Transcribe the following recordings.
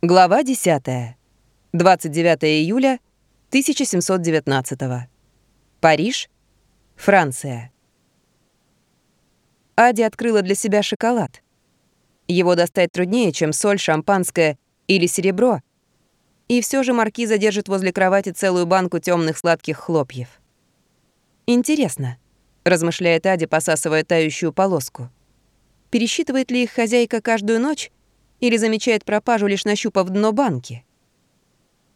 Глава 10. 29 июля 1719. Париж, Франция. Ади открыла для себя шоколад. Его достать труднее, чем соль, шампанское или серебро. И все же маркиза держит возле кровати целую банку темных сладких хлопьев. «Интересно», — размышляет Ади, посасывая тающую полоску. «Пересчитывает ли их хозяйка каждую ночь или замечает пропажу, лишь нащупав дно банки.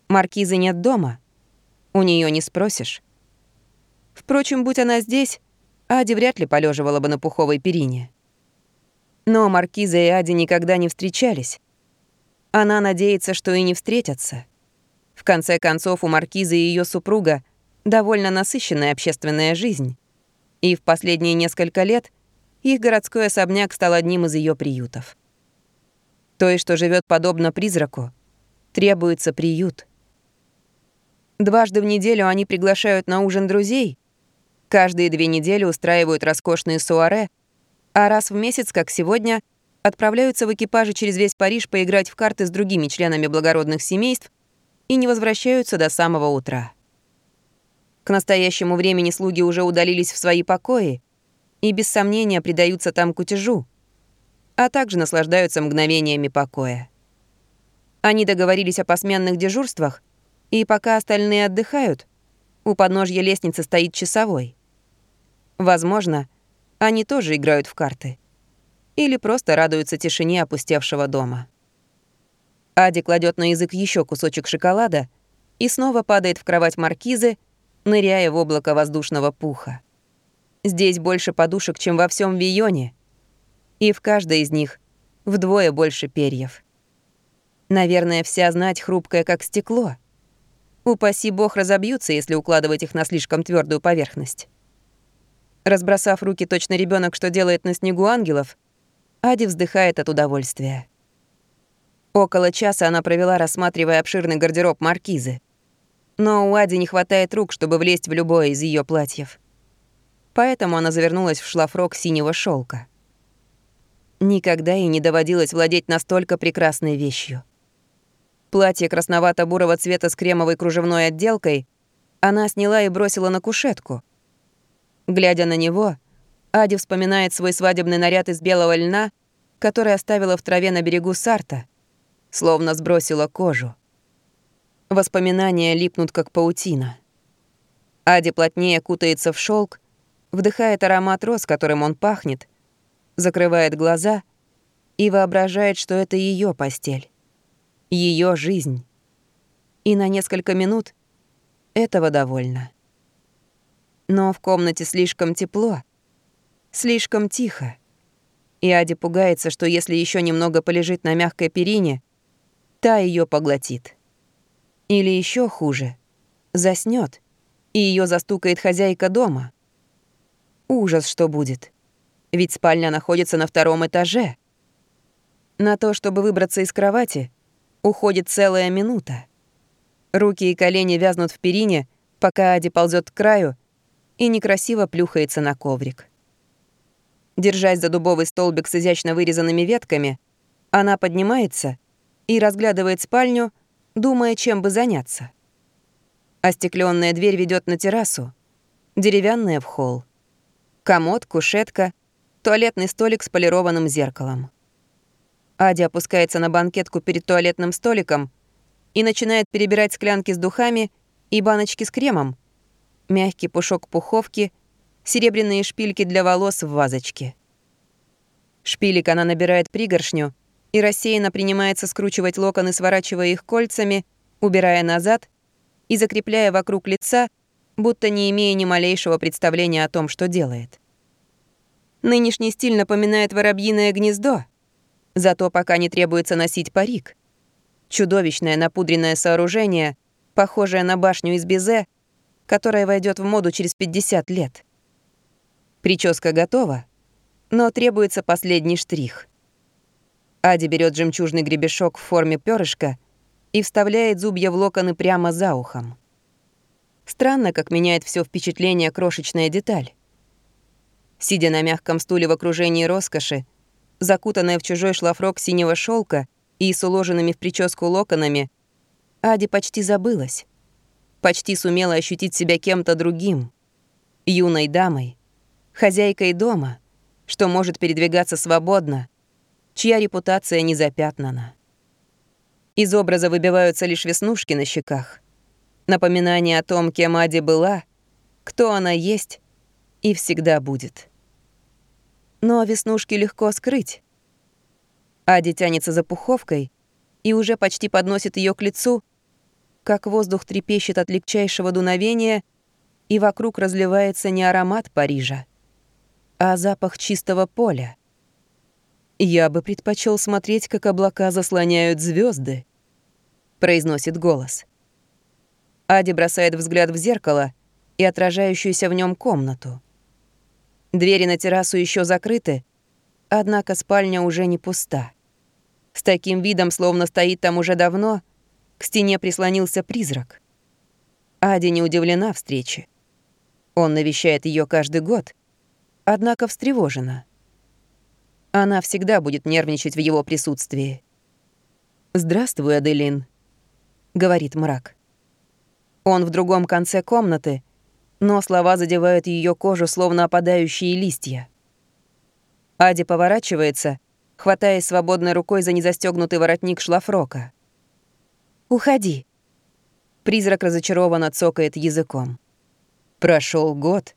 Маркизы нет дома. У нее не спросишь. Впрочем, будь она здесь, Ади вряд ли полеживала бы на пуховой перине. Но Маркиза и Ади никогда не встречались. Она надеется, что и не встретятся. В конце концов, у Маркизы и ее супруга довольно насыщенная общественная жизнь. И в последние несколько лет их городской особняк стал одним из ее приютов. Той, что живет подобно призраку, требуется приют. Дважды в неделю они приглашают на ужин друзей, каждые две недели устраивают роскошные суаре, а раз в месяц, как сегодня, отправляются в экипаже через весь Париж поиграть в карты с другими членами благородных семейств и не возвращаются до самого утра. К настоящему времени слуги уже удалились в свои покои и без сомнения предаются там кутежу, а также наслаждаются мгновениями покоя. Они договорились о посменных дежурствах, и пока остальные отдыхают, у подножья лестницы стоит часовой. Возможно, они тоже играют в карты. Или просто радуются тишине опустевшего дома. Ади кладет на язык еще кусочек шоколада и снова падает в кровать маркизы, ныряя в облако воздушного пуха. Здесь больше подушек, чем во всем Вионе — и в каждой из них вдвое больше перьев. Наверное, вся знать хрупкая, как стекло. Упаси бог разобьются, если укладывать их на слишком твердую поверхность. Разбросав руки точно ребенок, что делает на снегу ангелов, Ади вздыхает от удовольствия. Около часа она провела, рассматривая обширный гардероб маркизы. Но у Ади не хватает рук, чтобы влезть в любое из ее платьев. Поэтому она завернулась в шлафрок синего шелка. Никогда ей не доводилось владеть настолько прекрасной вещью. Платье красновато-бурого цвета с кремовой кружевной отделкой она сняла и бросила на кушетку. Глядя на него, Ади вспоминает свой свадебный наряд из белого льна, который оставила в траве на берегу Сарта, словно сбросила кожу. Воспоминания липнут, как паутина. Ади плотнее кутается в шелк, вдыхает аромат роз, которым он пахнет, закрывает глаза и воображает, что это ее постель, ее жизнь. И на несколько минут этого довольно. Но в комнате слишком тепло, слишком тихо. И Ади пугается, что если еще немного полежит на мягкой перине, та ее поглотит. Или еще хуже, заснет, и ее застукает хозяйка дома. Ужас, что будет ведь спальня находится на втором этаже. На то, чтобы выбраться из кровати, уходит целая минута. Руки и колени вязнут в перине, пока Ади ползет к краю и некрасиво плюхается на коврик. Держась за дубовый столбик с изящно вырезанными ветками, она поднимается и разглядывает спальню, думая, чем бы заняться. Остекленная дверь ведет на террасу, деревянная в холл. Комод, кушетка туалетный столик с полированным зеркалом. Адя опускается на банкетку перед туалетным столиком и начинает перебирать склянки с духами и баночки с кремом, мягкий пушок пуховки, серебряные шпильки для волос в вазочке. Шпилек она набирает пригоршню и рассеянно принимается скручивать локоны, сворачивая их кольцами, убирая назад и закрепляя вокруг лица, будто не имея ни малейшего представления о том, что делает. Нынешний стиль напоминает воробьиное гнездо, зато пока не требуется носить парик. Чудовищное напудренное сооружение, похожее на башню из безе, которая войдет в моду через 50 лет. Прическа готова, но требуется последний штрих. Ади берет жемчужный гребешок в форме перышка и вставляет зубья в локоны прямо за ухом. Странно, как меняет все впечатление крошечная деталь. Сидя на мягком стуле в окружении роскоши, закутанная в чужой шлафрок синего шелка и с уложенными в прическу локонами, Ади почти забылась. Почти сумела ощутить себя кем-то другим. Юной дамой, хозяйкой дома, что может передвигаться свободно, чья репутация не запятнана. Из образа выбиваются лишь веснушки на щеках. Напоминание о том, кем Ади была, кто она есть и всегда будет. Но веснушки легко скрыть. Ади тянется за пуховкой и уже почти подносит ее к лицу, как воздух трепещет от легчайшего дуновения, и вокруг разливается не аромат Парижа, а запах чистого поля. «Я бы предпочел смотреть, как облака заслоняют звезды, произносит голос. Ади бросает взгляд в зеркало и отражающуюся в нем комнату. Двери на террасу еще закрыты, однако спальня уже не пуста. С таким видом, словно стоит там уже давно, к стене прислонился призрак. Ади не удивлена встрече. Он навещает ее каждый год, однако встревожена. Она всегда будет нервничать в его присутствии. «Здравствуй, Аделин», — говорит мрак. Он в другом конце комнаты, но слова задевают ее кожу, словно опадающие листья. Ади поворачивается, хватаясь свободной рукой за незастегнутый воротник шлафрока. «Уходи». Призрак разочарованно цокает языком. Прошел год,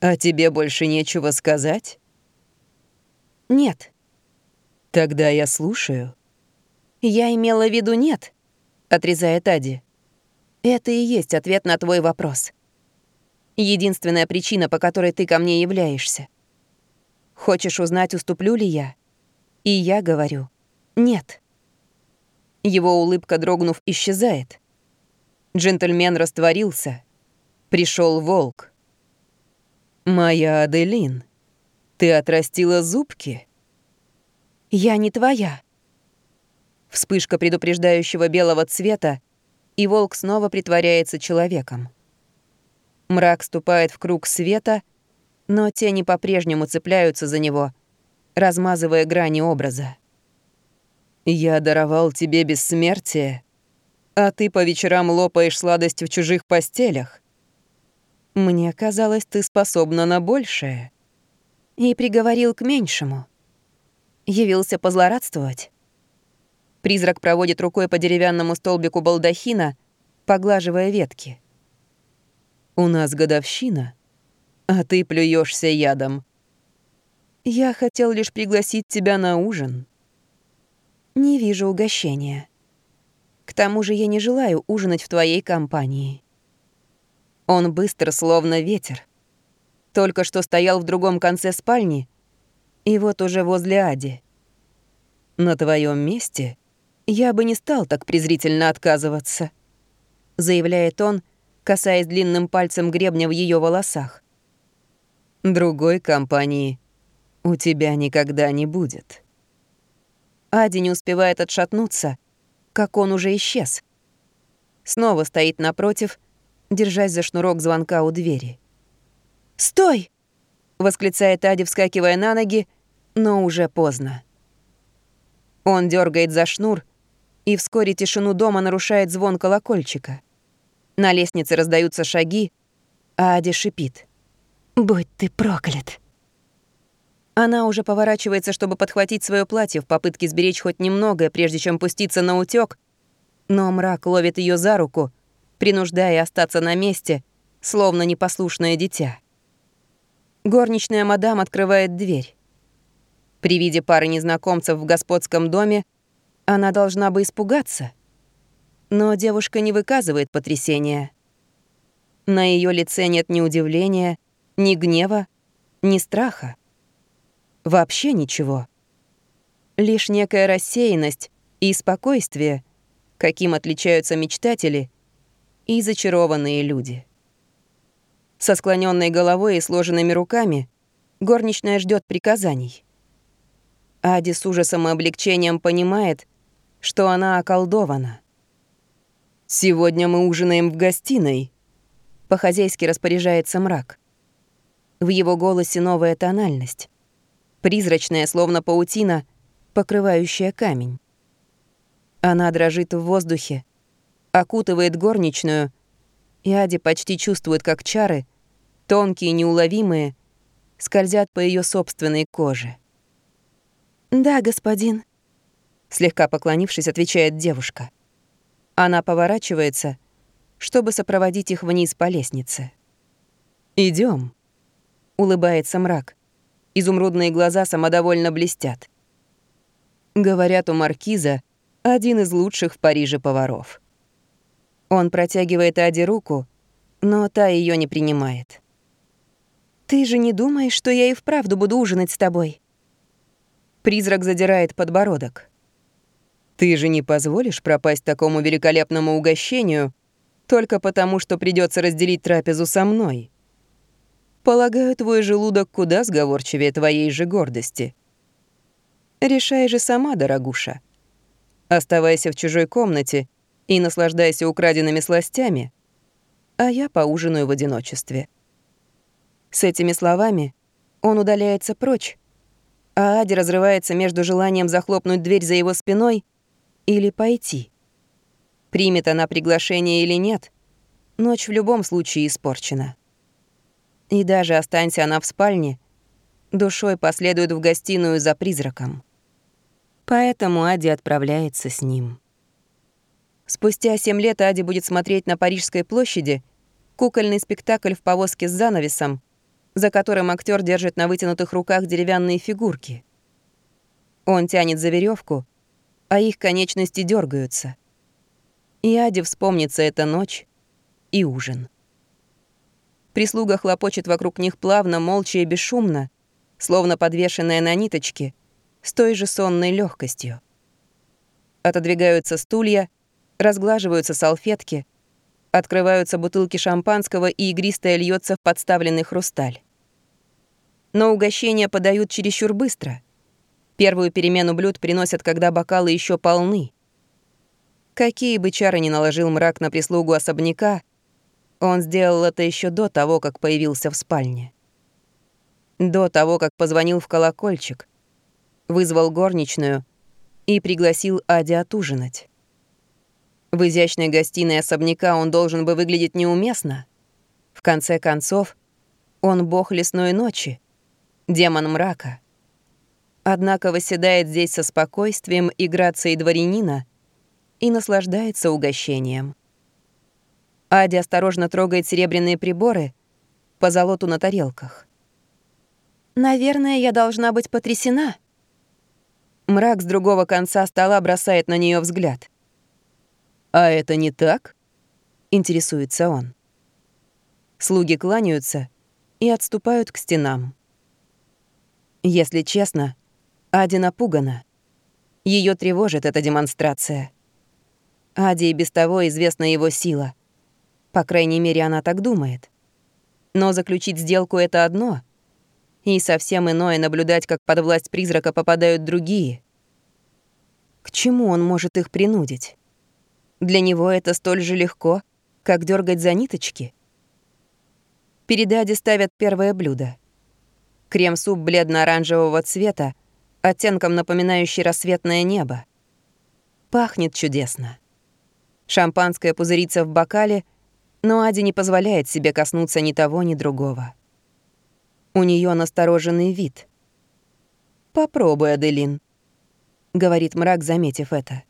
а тебе больше нечего сказать? Нет. Тогда я слушаю. Я имела в виду нет, отрезает Ади. Это и есть ответ на твой вопрос. Единственная причина, по которой ты ко мне являешься. Хочешь узнать, уступлю ли я? И я говорю «нет». Его улыбка, дрогнув, исчезает. Джентльмен растворился — пришел волк. «Моя Аделин, ты отрастила зубки?» «Я не твоя». Вспышка предупреждающего белого цвета, и волк снова притворяется человеком. Мрак ступает в круг света, но тени по-прежнему цепляются за него, размазывая грани образа. «Я даровал тебе бессмертие, а ты по вечерам лопаешь сладость в чужих постелях. Мне казалось, ты способна на большее. И приговорил к меньшему. Явился позлорадствовать. Призрак проводит рукой по деревянному столбику балдахина, поглаживая ветки. «У нас годовщина, а ты плюешься ядом. Я хотел лишь пригласить тебя на ужин». «Не вижу угощения. К тому же я не желаю ужинать в твоей компании». Он быстр, словно ветер. Только что стоял в другом конце спальни, и вот уже возле Ади. На твоем месте я бы не стал так презрительно отказываться, заявляет он, касаясь длинным пальцем гребня в ее волосах. Другой компании у тебя никогда не будет. Ади не успевает отшатнуться, как он уже исчез. Снова стоит напротив, держась за шнурок звонка у двери. «Стой!» — восклицает Ади, вскакивая на ноги, но уже поздно. Он дергает за шнур, и вскоре тишину дома нарушает звон колокольчика. На лестнице раздаются шаги, а Ади шипит. «Будь ты проклят!» Она уже поворачивается, чтобы подхватить свое платье в попытке сберечь хоть немного, прежде чем пуститься на утёк, но мрак ловит ее за руку — принуждая остаться на месте, словно непослушное дитя. Горничная мадам открывает дверь. При виде пары незнакомцев в господском доме она должна бы испугаться. Но девушка не выказывает потрясения. На ее лице нет ни удивления, ни гнева, ни страха. Вообще ничего. Лишь некая рассеянность и спокойствие, каким отличаются мечтатели — и зачарованные люди. Со склоненной головой и сложенными руками горничная ждет приказаний. Ади с ужасом и облегчением понимает, что она околдована. «Сегодня мы ужинаем в гостиной», — по-хозяйски распоряжается мрак. В его голосе новая тональность, призрачная, словно паутина, покрывающая камень. Она дрожит в воздухе, окутывает горничную, и Ади почти чувствует, как чары, тонкие неуловимые, скользят по ее собственной коже. «Да, господин», — слегка поклонившись, отвечает девушка. Она поворачивается, чтобы сопроводить их вниз по лестнице. Идем, улыбается мрак. Изумрудные глаза самодовольно блестят. Говорят, у маркиза один из лучших в Париже поваров. Он протягивает Аде руку, но та ее не принимает. «Ты же не думаешь, что я и вправду буду ужинать с тобой?» Призрак задирает подбородок. «Ты же не позволишь пропасть такому великолепному угощению только потому, что придется разделить трапезу со мной?» Полагаю, твой желудок куда сговорчивее твоей же гордости. Решай же сама, дорогуша. Оставайся в чужой комнате и наслаждайся украденными сластями, а я поужинаю в одиночестве. С этими словами он удаляется прочь, а Ади разрывается между желанием захлопнуть дверь за его спиной или пойти. Примет она приглашение или нет, ночь в любом случае испорчена. И даже останься она в спальне, душой последует в гостиную за призраком. Поэтому Ади отправляется с ним. Спустя семь лет Ади будет смотреть на Парижской площади кукольный спектакль в повозке с занавесом, за которым актер держит на вытянутых руках деревянные фигурки. Он тянет за веревку, а их конечности дергаются. И Ади вспомнится эта ночь и ужин. Прислуга хлопочет вокруг них плавно, молча и бесшумно, словно подвешенная на ниточке, с той же сонной легкостью. Отодвигаются стулья, разглаживаются салфетки, открываются бутылки шампанского, и игристое льется в подставленный хрусталь. Но угощения подают чересчур быстро. Первую перемену блюд приносят, когда бокалы еще полны. Какие бы чары ни наложил мрак на прислугу особняка, он сделал это еще до того, как появился в спальне. До того, как позвонил в колокольчик, вызвал горничную и пригласил Ади отужинать. В изящной гостиной особняка он должен бы выглядеть неуместно. В конце концов, он бог лесной ночи, демон мрака. Однако восседает здесь со спокойствием и грацией дворянина и наслаждается угощением. Ади осторожно трогает серебряные приборы по золоту на тарелках. «Наверное, я должна быть потрясена». Мрак с другого конца стола бросает на нее взгляд. «А это не так?» — интересуется он. Слуги кланяются и отступают к стенам. Если честно, Ади напугана. Ее тревожит эта демонстрация. Ади и без того известна его сила. По крайней мере, она так думает. Но заключить сделку — это одно. И совсем иное наблюдать, как под власть призрака попадают другие. К чему он может их принудить? Для него это столь же легко, как дергать за ниточки. Перед Ади ставят первое блюдо. Крем-суп бледно-оранжевого цвета, оттенком напоминающий рассветное небо. Пахнет чудесно. Шампанское пузырится в бокале — но Ади не позволяет себе коснуться ни того, ни другого. У нее настороженный вид. «Попробуй, Аделин», — говорит мрак, заметив это.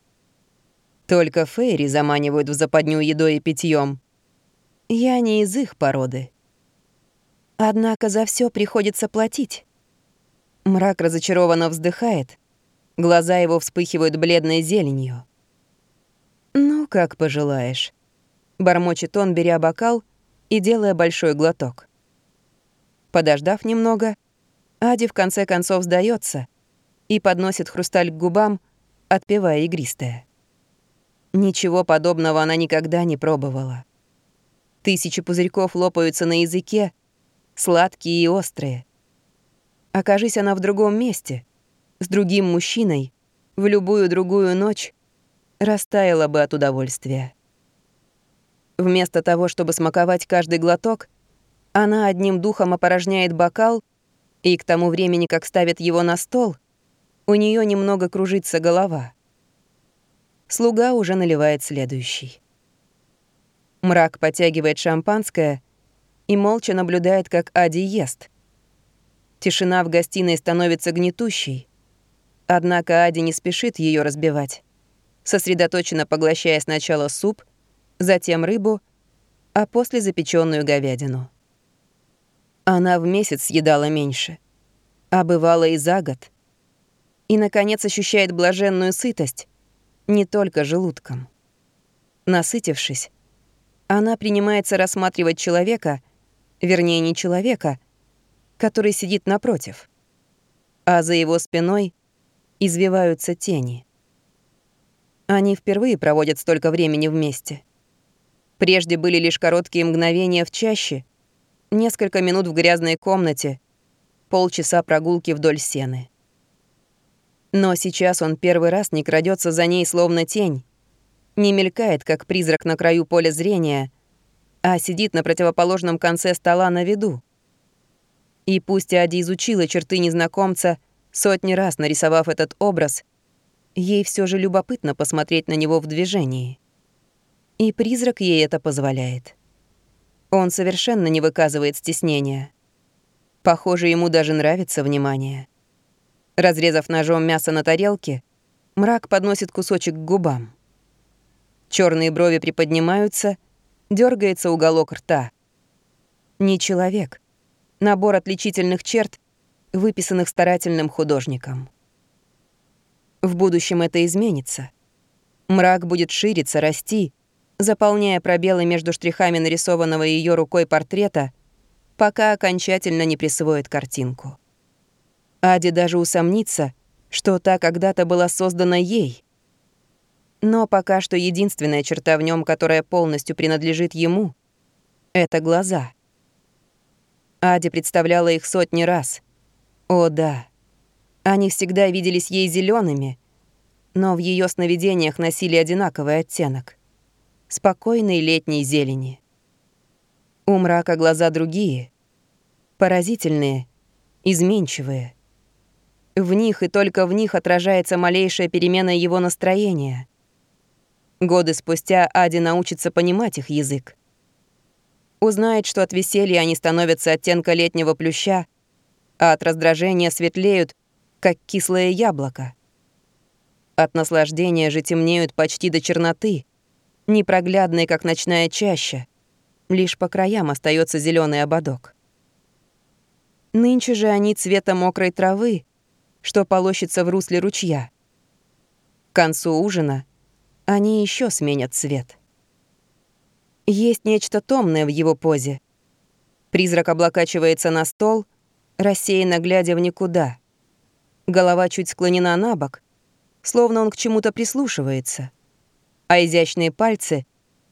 «Только Фейри заманивают в западню едой и питьем. Я не из их породы. Однако за все приходится платить». Мрак разочарованно вздыхает, глаза его вспыхивают бледной зеленью. «Ну, как пожелаешь». Бормочет он, беря бокал и делая большой глоток. Подождав немного, Ади в конце концов сдается и подносит хрусталь к губам, отпивая игристое. Ничего подобного она никогда не пробовала. Тысячи пузырьков лопаются на языке, сладкие и острые. Окажись она в другом месте, с другим мужчиной, в любую другую ночь, растаяла бы от удовольствия. Вместо того, чтобы смаковать каждый глоток, она одним духом опорожняет бокал, и к тому времени, как ставит его на стол, у нее немного кружится голова. Слуга уже наливает следующий. Мрак потягивает шампанское и молча наблюдает, как Ади ест. Тишина в гостиной становится гнетущей. Однако Ади не спешит ее разбивать, сосредоточенно поглощая сначала суп, затем рыбу, а после запеченную говядину. Она в месяц съедала меньше, а бывало и за год. И, наконец, ощущает блаженную сытость, не только желудком. Насытившись, она принимается рассматривать человека, вернее, не человека, который сидит напротив, а за его спиной извиваются тени. Они впервые проводят столько времени вместе. Прежде были лишь короткие мгновения в чаще, несколько минут в грязной комнате, полчаса прогулки вдоль сены. Но сейчас он первый раз не крадется за ней словно тень, не мелькает, как призрак на краю поля зрения, а сидит на противоположном конце стола на виду. И пусть Ади изучила черты незнакомца, сотни раз нарисовав этот образ, ей все же любопытно посмотреть на него в движении. И призрак ей это позволяет. Он совершенно не выказывает стеснения. Похоже, ему даже нравится внимание. Разрезав ножом мясо на тарелке, мрак подносит кусочек к губам. Черные брови приподнимаются, дергается уголок рта. Не человек. Набор отличительных черт, выписанных старательным художником. В будущем это изменится. Мрак будет шириться, расти, заполняя пробелы между штрихами нарисованного ее рукой портрета, пока окончательно не присвоит картинку. Ади даже усомнится, что та когда-то была создана ей — но пока что единственная черта в нем, которая полностью принадлежит ему, — это глаза. Ади представляла их сотни раз. О да, они всегда виделись ей зелеными, но в ее сновидениях носили одинаковый оттенок — спокойной летней зелени. У мрака глаза другие, поразительные, изменчивые. В них и только в них отражается малейшая перемена его настроения — Годы спустя Ади научится понимать их язык. Узнает, что от веселья они становятся оттенка летнего плюща, а от раздражения светлеют, как кислое яблоко. От наслаждения же темнеют почти до черноты, непроглядные, как ночная чаща. Лишь по краям остается зеленый ободок. Нынче же они цвета мокрой травы, что полощется в русле ручья. К концу ужина они еще сменят цвет. Есть нечто томное в его позе. Призрак облокачивается на стол, рассеянно глядя в никуда. Голова чуть склонена на бок, словно он к чему-то прислушивается. А изящные пальцы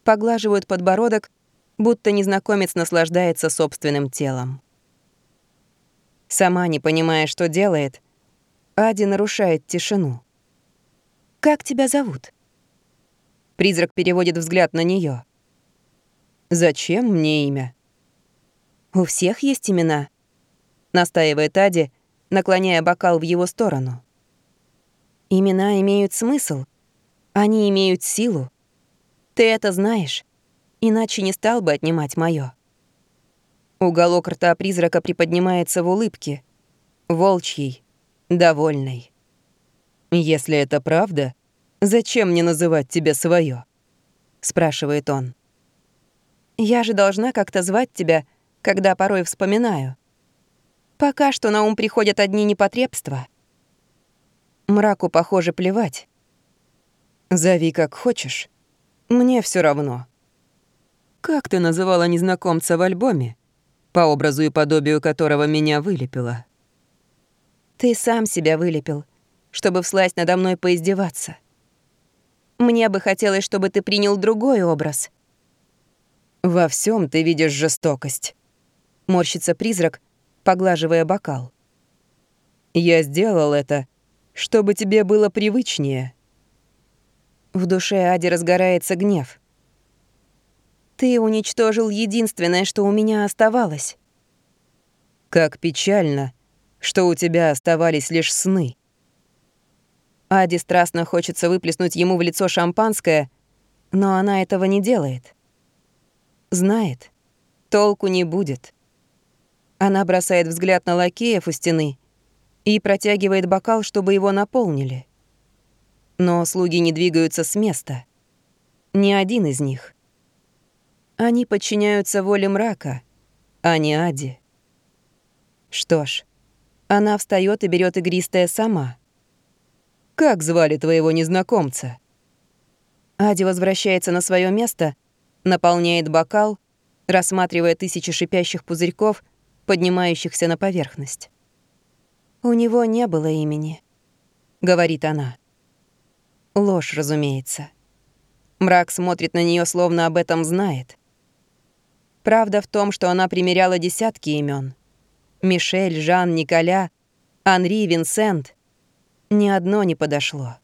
поглаживают подбородок, будто незнакомец наслаждается собственным телом. Сама не понимая, что делает, Ади нарушает тишину. «Как тебя зовут?» Призрак переводит взгляд на нее. «Зачем мне имя?» «У всех есть имена», — настаивает Ади, наклоняя бокал в его сторону. «Имена имеют смысл. Они имеют силу. Ты это знаешь, иначе не стал бы отнимать моё». Уголок рта призрака приподнимается в улыбке, волчьей, довольной. «Если это правда, «Зачем мне называть тебя свое? спрашивает он. «Я же должна как-то звать тебя, когда порой вспоминаю. Пока что на ум приходят одни непотребства. Мраку, похоже, плевать. Зови как хочешь. Мне все равно. Как ты называла незнакомца в альбоме, по образу и подобию которого меня вылепила? Ты сам себя вылепил, чтобы всласть надо мной поиздеваться. Мне бы хотелось, чтобы ты принял другой образ». «Во всем ты видишь жестокость», — морщится призрак, поглаживая бокал. «Я сделал это, чтобы тебе было привычнее». В душе Ади разгорается гнев. «Ты уничтожил единственное, что у меня оставалось». «Как печально, что у тебя оставались лишь сны». Ади страстно хочется выплеснуть ему в лицо шампанское, но она этого не делает. Знает, толку не будет. Она бросает взгляд на лакеев у стены и протягивает бокал, чтобы его наполнили. Но слуги не двигаются с места. Ни один из них. Они подчиняются воле мрака, а не Ади. Что ж, она встает и берет игристое сама. «Как звали твоего незнакомца?» Ади возвращается на свое место, наполняет бокал, рассматривая тысячи шипящих пузырьков, поднимающихся на поверхность. «У него не было имени», — говорит она. Ложь, разумеется. Мрак смотрит на нее, словно об этом знает. Правда в том, что она примеряла десятки имен: Мишель, Жан, Николя, Анри, Винсент. Ни одно не подошло.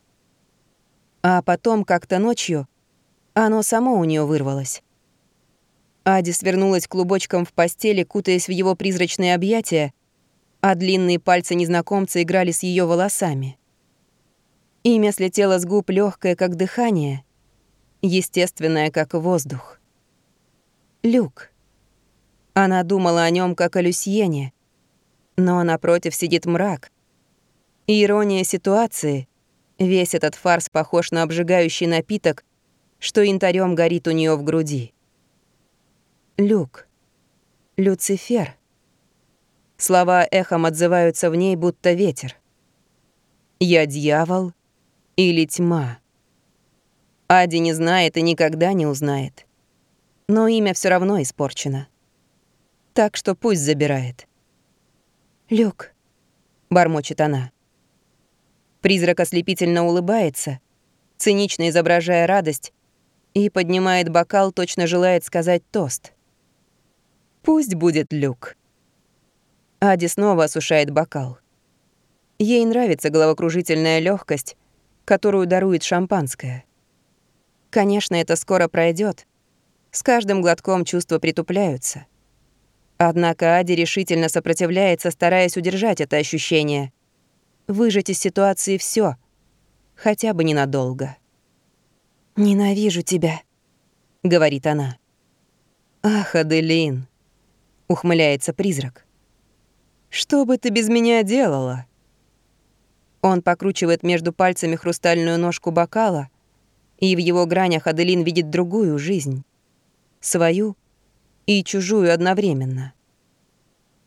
А потом, как-то ночью, оно само у нее вырвалось. Ади свернулась клубочком в постели, кутаясь в его призрачные объятия, а длинные пальцы незнакомца играли с ее волосами. Имя слетело с губ легкое, как дыхание, естественное, как воздух. Люк. Она думала о нем как о Люсьене, но напротив сидит мрак. Ирония ситуации, весь этот фарс похож на обжигающий напиток, что янтарем горит у нее в груди. Люк. Люцифер. Слова эхом отзываются в ней, будто ветер. «Я дьявол или тьма?» Ади не знает и никогда не узнает. Но имя все равно испорчено. Так что пусть забирает. «Люк», — бормочет она. Призрак ослепительно улыбается, цинично изображая радость, и поднимает бокал, точно желает сказать тост. Пусть будет люк. Ади снова осушает бокал. Ей нравится головокружительная легкость, которую дарует шампанское. Конечно, это скоро пройдет. С каждым глотком чувства притупляются. Однако Ади решительно сопротивляется, стараясь удержать это ощущение. Выжать из ситуации все, хотя бы ненадолго. «Ненавижу тебя», — говорит она. «Ах, Аделин», ухмыляется призрак. Что бы ты без меня делала? Он покручивает между пальцами хрустальную ножку бокала, и в его гранях Аделин видит другую жизнь. Свою и чужую одновременно.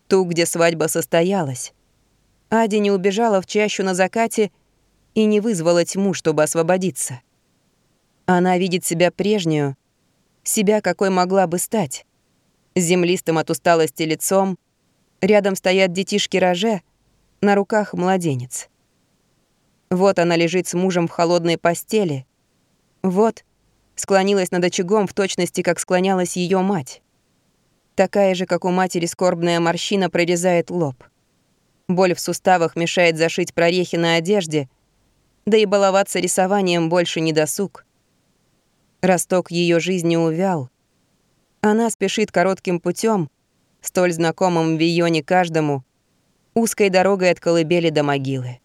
Ту, где свадьба состоялась. Ади не убежала в чащу на закате и не вызвала тьму, чтобы освободиться. Она видит себя прежнюю, себя, какой могла бы стать землистым от усталости лицом, рядом стоят детишки Роже, на руках младенец. Вот она лежит с мужем в холодной постели. Вот склонилась над очагом в точности, как склонялась ее мать. Такая же, как у матери, скорбная морщина прорезает лоб. Боль в суставах мешает зашить прорехи на одежде, да и баловаться рисованием больше не досуг. Росток ее жизни увял, она спешит коротким путем, столь знакомым в Вионе каждому, узкой дорогой от колыбели до могилы.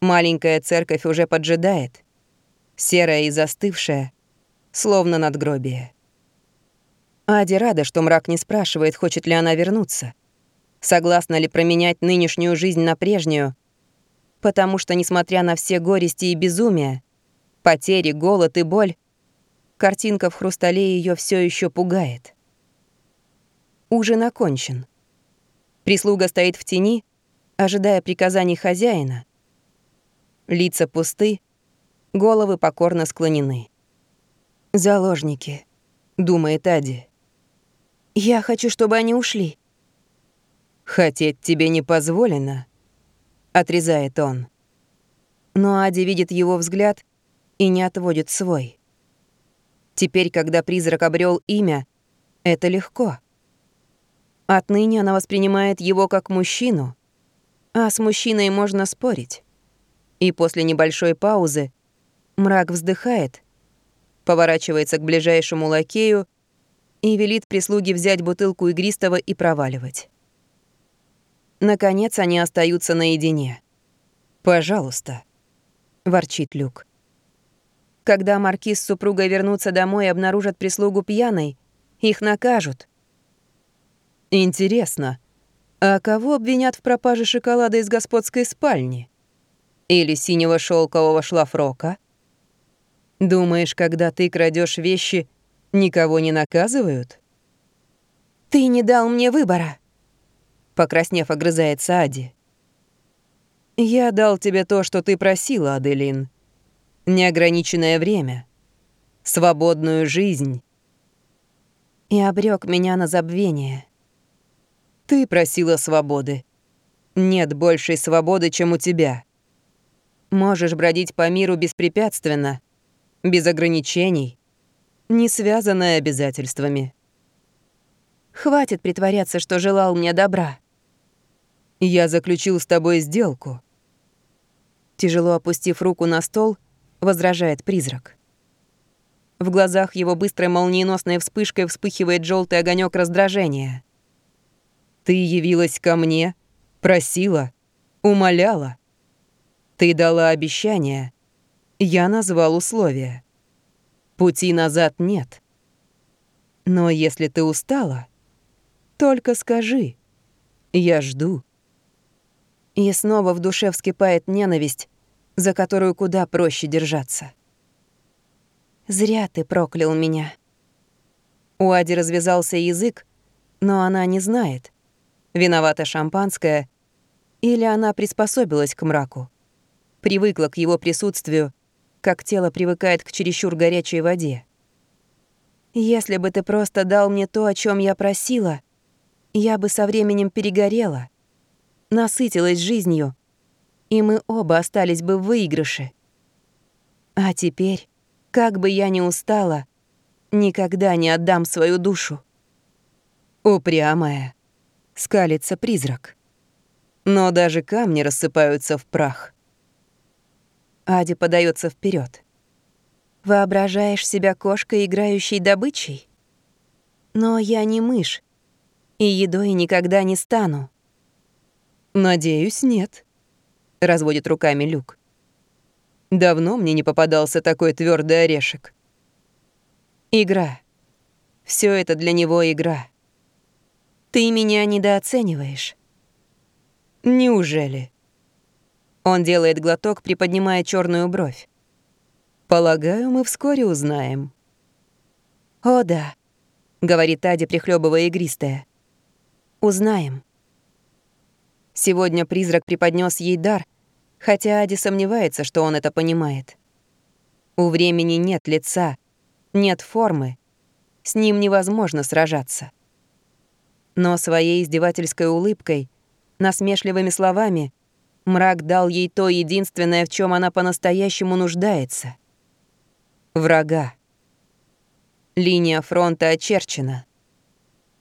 Маленькая церковь уже поджидает, серая и застывшая, словно надгробие. Ади рада, что мрак не спрашивает, хочет ли она вернуться, согласна ли променять нынешнюю жизнь на прежнюю, потому что, несмотря на все горести и безумия, потери, голод и боль, Картинка в хрустале ее все еще пугает. Ужин окончен. Прислуга стоит в тени, ожидая приказаний хозяина. Лица пусты, головы покорно склонены. «Заложники», — думает Ади. «Я хочу, чтобы они ушли». «Хотеть тебе не позволено», — отрезает он. Но Ади видит его взгляд и не отводит свой. Теперь, когда призрак обрел имя, это легко. Отныне она воспринимает его как мужчину, а с мужчиной можно спорить. И после небольшой паузы мрак вздыхает, поворачивается к ближайшему лакею и велит прислуге взять бутылку игристого и проваливать. Наконец они остаются наедине. «Пожалуйста», — ворчит Люк. «Когда маркиз с супругой вернутся домой и обнаружат прислугу пьяной, их накажут». «Интересно, а кого обвинят в пропаже шоколада из господской спальни? Или синего шелкового шлафрока? Думаешь, когда ты крадешь вещи, никого не наказывают?» «Ты не дал мне выбора», — покраснев, огрызается Ади. «Я дал тебе то, что ты просила, Аделин. Неограниченное время. Свободную жизнь». И обрек меня на забвение. Ты просила свободы. Нет большей свободы, чем у тебя. Можешь бродить по миру беспрепятственно, без ограничений, не связанная обязательствами. Хватит притворяться, что желал мне добра. Я заключил с тобой сделку. Тяжело опустив руку на стол, возражает призрак. В глазах его быстрой молниеносной вспышкой вспыхивает желтый огонек раздражения. Ты явилась ко мне, просила, умоляла. Ты дала обещание. Я назвал условия. Пути назад нет. Но если ты устала, только скажи. Я жду. И снова в душе вскипает ненависть, за которую куда проще держаться. Зря ты проклял меня. У Ади развязался язык, но она не знает, виновата шампанское или она приспособилась к мраку, привыкла к его присутствию, как тело привыкает к чересчур горячей воде. Если бы ты просто дал мне то, о чем я просила, я бы со временем перегорела, насытилась жизнью, и мы оба остались бы в выигрыше. А теперь, как бы я ни устала, никогда не отдам свою душу. Упрямая, скалится призрак. Но даже камни рассыпаются в прах. Ади подается вперед. Воображаешь себя кошкой, играющей добычей? Но я не мышь, и едой никогда не стану. «Надеюсь, нет», — разводит руками Люк. «Давно мне не попадался такой твердый орешек». «Игра. Все это для него игра. Ты меня недооцениваешь». «Неужели?» Он делает глоток, приподнимая черную бровь. «Полагаю, мы вскоре узнаем». «О да», — говорит Ади, прихлебывая игристое. «Узнаем». Сегодня призрак преподнес ей дар, хотя Ади сомневается, что он это понимает. У времени нет лица, нет формы. С ним невозможно сражаться. Но своей издевательской улыбкой, насмешливыми словами, мрак дал ей то единственное, в чем она по-настоящему нуждается. Врага. Линия фронта очерчена.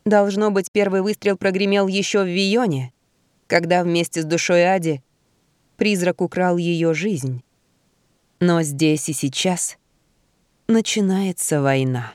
Должно быть, первый выстрел прогремел еще в Вионе — когда вместе с душой Ади призрак украл ее жизнь. Но здесь и сейчас начинается война.